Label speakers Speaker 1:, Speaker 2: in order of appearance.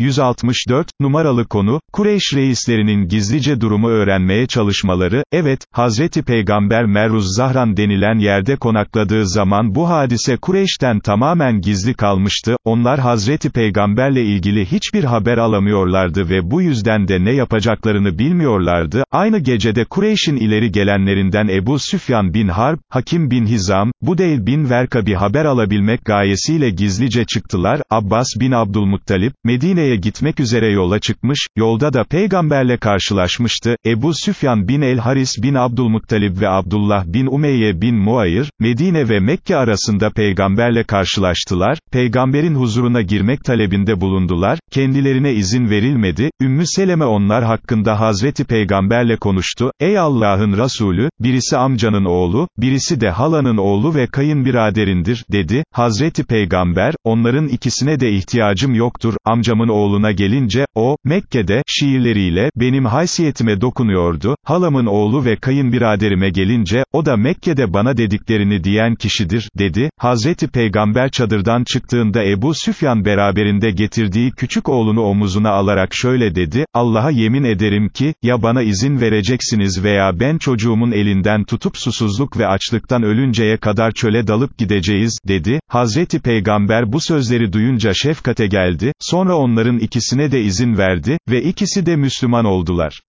Speaker 1: 164, numaralı konu, Kureyş reislerinin gizlice durumu öğrenmeye çalışmaları, evet, Hazreti Peygamber Meruz Zahran denilen yerde konakladığı zaman bu hadise Kureyş'ten tamamen gizli kalmıştı, onlar Hazreti Peygamberle ilgili hiçbir haber alamıyorlardı ve bu yüzden de ne yapacaklarını bilmiyorlardı, aynı gecede Kureyş'in ileri gelenlerinden Ebu Süfyan bin Harb, Hakim bin Hizam, Budeyl bin Verka bir haber alabilmek gayesiyle gizlice çıktılar, Abbas bin Abdülmuttalip, Medine'ye gitmek üzere yola çıkmış, yolda da peygamberle karşılaşmıştı, Ebu Süfyan bin el-Haris bin Abdülmuttalib ve Abdullah bin Umeyye bin Muayır, Medine ve Mekke arasında peygamberle karşılaştılar, peygamberin huzuruna girmek talebinde bulundular, kendilerine izin verilmedi, Ümmü Seleme onlar hakkında Hazreti Peygamberle konuştu, ey Allah'ın Resulü, birisi amcanın oğlu, birisi de halanın oğlu ve kayınbiraderindir, dedi, Hazreti Peygamber, onların ikisine de ihtiyacım yoktur, amcamın oğluna gelince, o, Mekke'de, şiirleriyle, benim haysiyetime dokunuyordu, halamın oğlu ve kayınbiraderime gelince, o da Mekke'de bana dediklerini diyen kişidir, dedi, Hazreti Peygamber çadırdan çıktığında Ebu Süfyan beraberinde getirdiği küçük oğlunu omuzuna alarak şöyle dedi, Allah'a yemin ederim ki, ya bana izin vereceksiniz veya ben çocuğumun elinden tutup susuzluk ve açlıktan ölünceye kadar çöle dalıp gideceğiz, dedi, Hazreti Peygamber bu sözleri duyunca şefkate geldi, sonra onların ikisine de izin verdi, ve ikisi de Müslüman oldular.